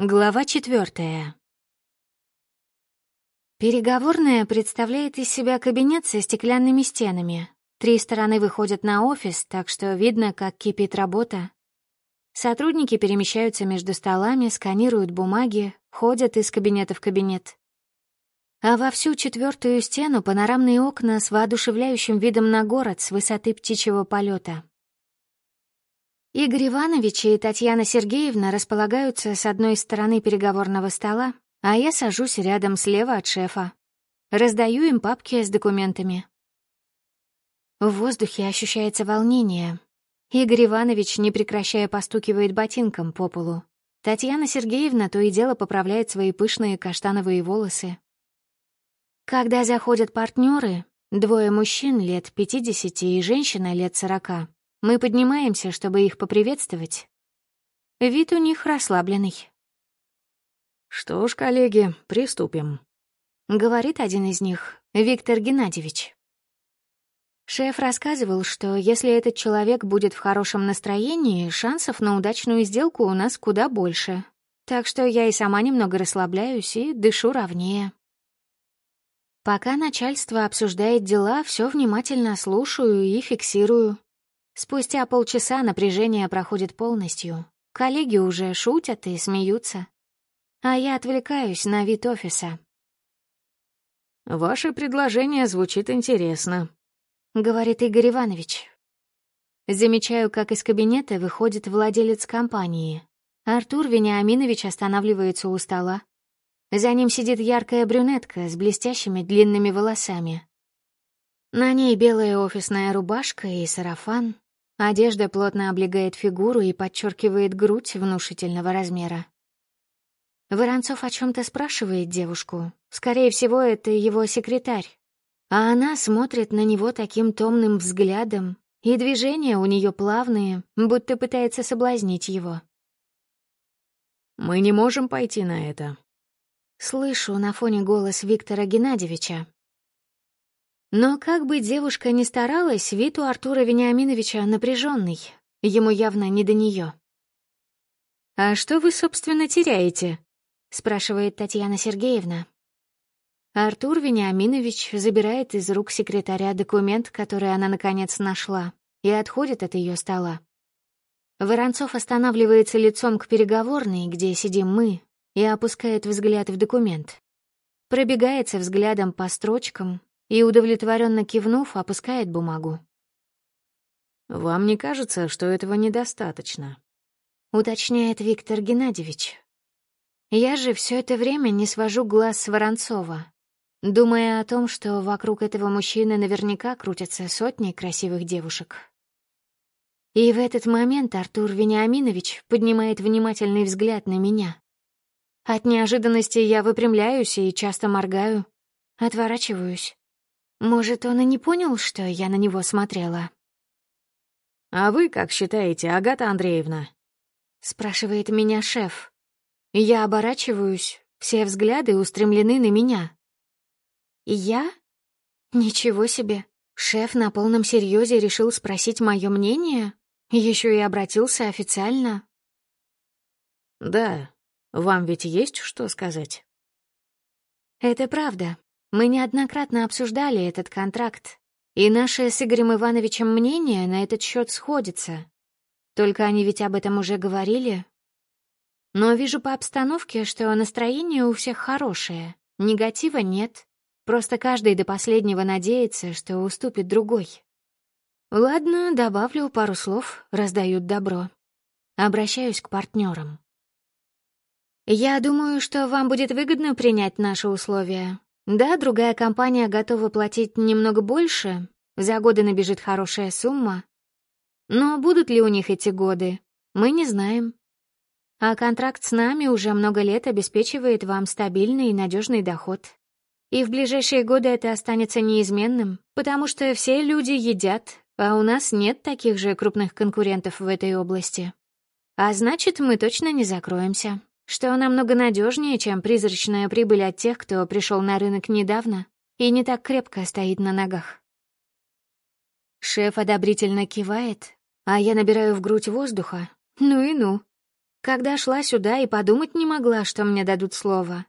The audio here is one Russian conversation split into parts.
Глава четвертая. Переговорная представляет из себя кабинет со стеклянными стенами. Три стороны выходят на офис, так что видно, как кипит работа. Сотрудники перемещаются между столами, сканируют бумаги, ходят из кабинета в кабинет. А во всю четвертую стену панорамные окна с воодушевляющим видом на город с высоты птичьего полета. Игорь Иванович и Татьяна Сергеевна располагаются с одной стороны переговорного стола, а я сажусь рядом слева от шефа. Раздаю им папки с документами. В воздухе ощущается волнение. Игорь Иванович, не прекращая, постукивает ботинком по полу. Татьяна Сергеевна то и дело поправляет свои пышные каштановые волосы. Когда заходят партнеры, двое мужчин лет 50 и женщина лет 40, мы поднимаемся, чтобы их поприветствовать. Вид у них расслабленный. «Что ж, коллеги, приступим», — говорит один из них, Виктор Геннадьевич. Шеф рассказывал, что если этот человек будет в хорошем настроении, шансов на удачную сделку у нас куда больше. Так что я и сама немного расслабляюсь и дышу ровнее. Пока начальство обсуждает дела, все внимательно слушаю и фиксирую. Спустя полчаса напряжение проходит полностью. Коллеги уже шутят и смеются. А я отвлекаюсь на вид офиса. «Ваше предложение звучит интересно», — говорит Игорь Иванович. Замечаю, как из кабинета выходит владелец компании. Артур Вениаминович останавливается у стола. За ним сидит яркая брюнетка с блестящими длинными волосами. На ней белая офисная рубашка и сарафан, Одежда плотно облегает фигуру и подчеркивает грудь внушительного размера. Воронцов о чем то спрашивает девушку. Скорее всего, это его секретарь. А она смотрит на него таким томным взглядом, и движения у нее плавные, будто пытается соблазнить его. «Мы не можем пойти на это». Слышу на фоне голос Виктора Геннадьевича. Но как бы девушка ни старалась, вид у Артура Вениаминовича напряженный. Ему явно не до нее. «А что вы, собственно, теряете?» — спрашивает Татьяна Сергеевна. Артур Вениаминович забирает из рук секретаря документ, который она, наконец, нашла, и отходит от ее стола. Воронцов останавливается лицом к переговорной, где сидим мы, и опускает взгляд в документ. Пробегается взглядом по строчкам, и, удовлетворенно кивнув, опускает бумагу. «Вам не кажется, что этого недостаточно?» — уточняет Виктор Геннадьевич. Я же все это время не свожу глаз с Воронцова, думая о том, что вокруг этого мужчины наверняка крутятся сотни красивых девушек. И в этот момент Артур Вениаминович поднимает внимательный взгляд на меня. От неожиданности я выпрямляюсь и часто моргаю, отворачиваюсь. Может, он и не понял, что я на него смотрела? «А вы как считаете, Агата Андреевна?» — спрашивает меня шеф. Я оборачиваюсь, все взгляды устремлены на меня. «Я? Ничего себе! Шеф на полном серьезе решил спросить мое мнение? Еще и обратился официально?» «Да, вам ведь есть что сказать?» «Это правда. Мы неоднократно обсуждали этот контракт, и наше с Игорем Ивановичем мнение на этот счет сходится. Только они ведь об этом уже говорили. Но вижу по обстановке, что настроение у всех хорошее, негатива нет. Просто каждый до последнего надеется, что уступит другой. Ладно, добавлю пару слов, раздают добро. Обращаюсь к партнерам. Я думаю, что вам будет выгодно принять наши условия. Да, другая компания готова платить немного больше, за годы набежит хорошая сумма. Но будут ли у них эти годы, мы не знаем. А контракт с нами уже много лет обеспечивает вам стабильный и надежный доход. И в ближайшие годы это останется неизменным, потому что все люди едят, а у нас нет таких же крупных конкурентов в этой области. А значит, мы точно не закроемся что намного надежнее, чем призрачная прибыль от тех, кто пришел на рынок недавно и не так крепко стоит на ногах. Шеф одобрительно кивает, а я набираю в грудь воздуха. Ну и ну. Когда шла сюда и подумать не могла, что мне дадут слово.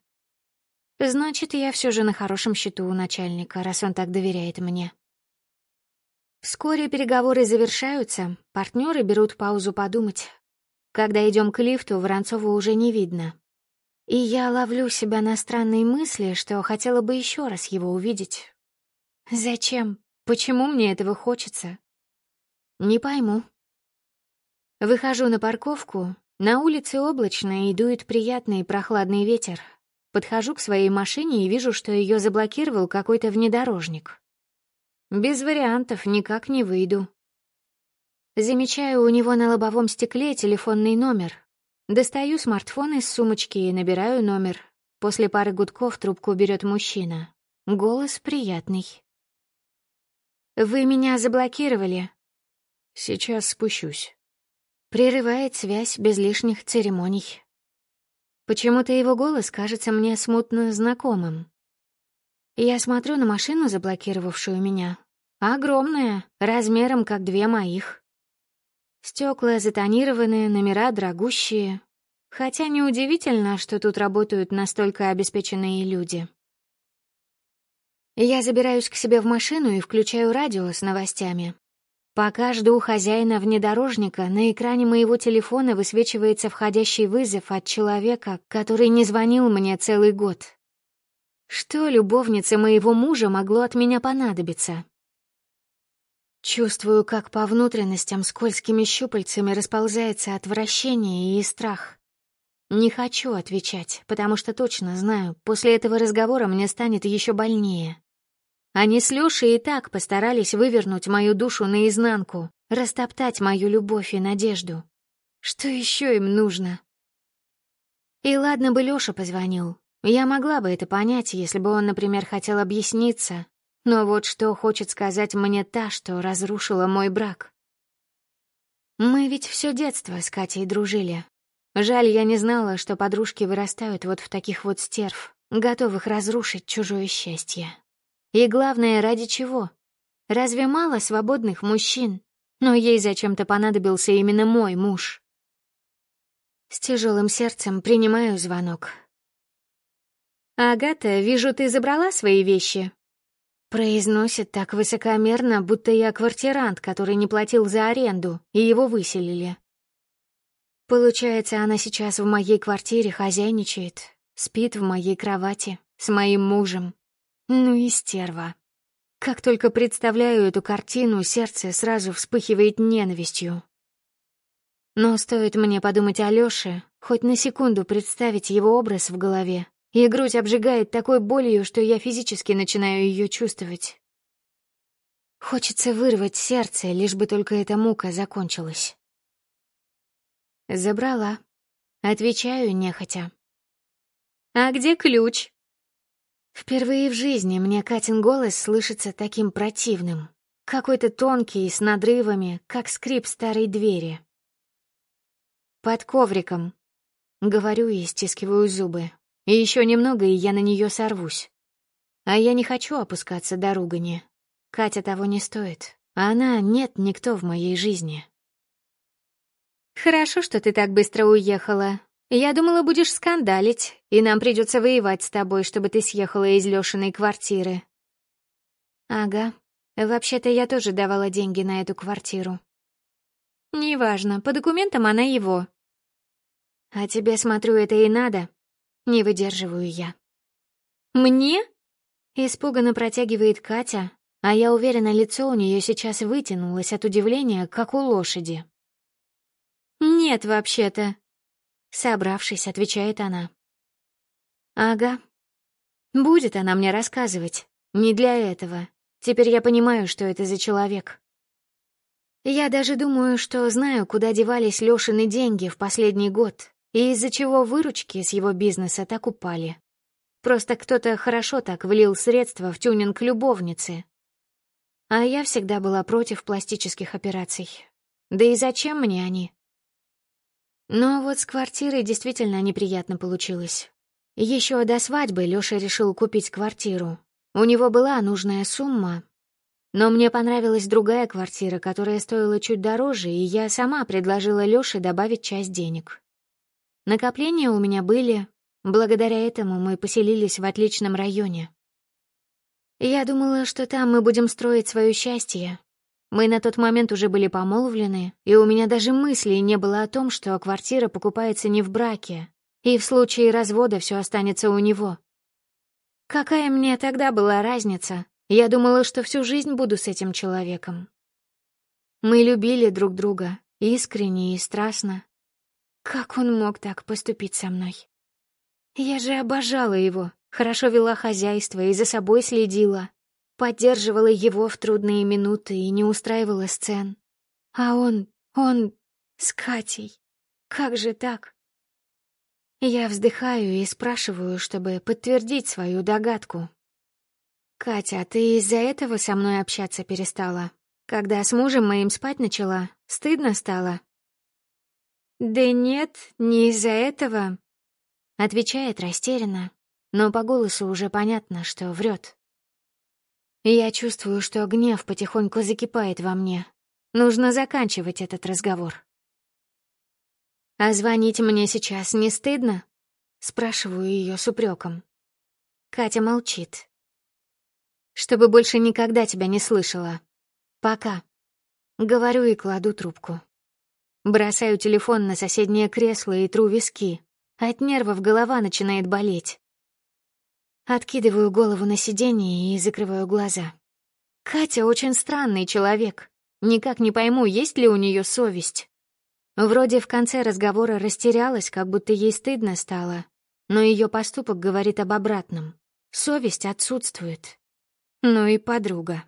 Значит, я все же на хорошем счету у начальника, раз он так доверяет мне. Вскоре переговоры завершаются, партнеры берут паузу подумать. Когда идем к лифту, Воронцова уже не видно. И я ловлю себя на странные мысли, что хотела бы еще раз его увидеть. Зачем? Почему мне этого хочется? Не пойму. Выхожу на парковку. На улице облачно и дует приятный прохладный ветер. Подхожу к своей машине и вижу, что ее заблокировал какой-то внедорожник. Без вариантов никак не выйду. Замечаю у него на лобовом стекле телефонный номер. Достаю смартфон из сумочки и набираю номер. После пары гудков трубку берет мужчина. Голос приятный. «Вы меня заблокировали?» «Сейчас спущусь». Прерывает связь без лишних церемоний. Почему-то его голос кажется мне смутно знакомым. Я смотрю на машину, заблокировавшую меня. Огромная, размером как две моих. Стекла затонированные, номера дорогущие. Хотя неудивительно, что тут работают настолько обеспеченные люди. Я забираюсь к себе в машину и включаю радио с новостями. Пока жду хозяина внедорожника, на экране моего телефона высвечивается входящий вызов от человека, который не звонил мне целый год. Что любовнице моего мужа могло от меня понадобиться? Чувствую, как по внутренностям скользкими щупальцами расползается отвращение и страх. Не хочу отвечать, потому что точно знаю, после этого разговора мне станет еще больнее. Они с Лешей и так постарались вывернуть мою душу наизнанку, растоптать мою любовь и надежду. Что еще им нужно? И ладно бы Леша позвонил, я могла бы это понять, если бы он, например, хотел объясниться, но вот что хочет сказать мне та, что разрушила мой брак. Мы ведь все детство с Катей дружили. Жаль, я не знала, что подружки вырастают вот в таких вот стерв, готовых разрушить чужое счастье. И главное, ради чего? Разве мало свободных мужчин? Но ей зачем-то понадобился именно мой муж. С тяжелым сердцем принимаю звонок. «Агата, вижу, ты забрала свои вещи?» Произносит так высокомерно, будто я квартирант, который не платил за аренду, и его выселили. Получается, она сейчас в моей квартире хозяйничает, спит в моей кровати, с моим мужем. Ну и стерва. Как только представляю эту картину, сердце сразу вспыхивает ненавистью. Но стоит мне подумать о Лёше, хоть на секунду представить его образ в голове, и грудь обжигает такой болью, что я физически начинаю ее чувствовать. Хочется вырвать сердце, лишь бы только эта мука закончилась. Забрала. Отвечаю нехотя. «А где ключ?» Впервые в жизни мне Катин голос слышится таким противным. Какой-то тонкий, с надрывами, как скрип старой двери. «Под ковриком», — говорю и стискиваю зубы. И еще немного, и я на нее сорвусь. А я не хочу опускаться до ругани. Катя того не стоит. А она нет никто в моей жизни. «Хорошо, что ты так быстро уехала. Я думала, будешь скандалить, и нам придется воевать с тобой, чтобы ты съехала из Лешиной квартиры». «Ага. Вообще-то я тоже давала деньги на эту квартиру». «Неважно, по документам она его». «А тебе, смотрю, это и надо?» Не выдерживаю я. «Мне?» Испуганно протягивает Катя, а я уверена, лицо у нее сейчас вытянулось от удивления, как у лошади. «Нет, вообще-то», — собравшись, отвечает она. «Ага. Будет она мне рассказывать. Не для этого. Теперь я понимаю, что это за человек. Я даже думаю, что знаю, куда девались Лёшины деньги в последний год, и из-за чего выручки с его бизнеса так упали. Просто кто-то хорошо так влил средства в тюнинг любовницы. А я всегда была против пластических операций. Да и зачем мне они? Но вот с квартирой действительно неприятно получилось. Еще до свадьбы Лёша решил купить квартиру. У него была нужная сумма, но мне понравилась другая квартира, которая стоила чуть дороже, и я сама предложила Лёше добавить часть денег. Накопления у меня были. Благодаря этому мы поселились в отличном районе. Я думала, что там мы будем строить свое счастье. Мы на тот момент уже были помолвлены, и у меня даже мысли не было о том, что квартира покупается не в браке, и в случае развода все останется у него. Какая мне тогда была разница? Я думала, что всю жизнь буду с этим человеком. Мы любили друг друга, искренне и страстно. Как он мог так поступить со мной? Я же обожала его, хорошо вела хозяйство и за собой следила, поддерживала его в трудные минуты и не устраивала сцен. А он, он с Катей. Как же так? Я вздыхаю и спрашиваю, чтобы подтвердить свою догадку. «Катя, ты из-за этого со мной общаться перестала? Когда с мужем моим спать начала, стыдно стало?» «Да нет, не из-за этого», — отвечает растерянно, но по голосу уже понятно, что врет. Я чувствую, что гнев потихоньку закипает во мне. Нужно заканчивать этот разговор. «А звонить мне сейчас не стыдно?» — спрашиваю ее с упреком. Катя молчит. «Чтобы больше никогда тебя не слышала. Пока». Говорю и кладу трубку. Бросаю телефон на соседнее кресло и тру виски. От нервов голова начинает болеть. Откидываю голову на сиденье и закрываю глаза. Катя очень странный человек. Никак не пойму, есть ли у нее совесть. Вроде в конце разговора растерялась, как будто ей стыдно стало, но ее поступок говорит об обратном. Совесть отсутствует. Ну и подруга.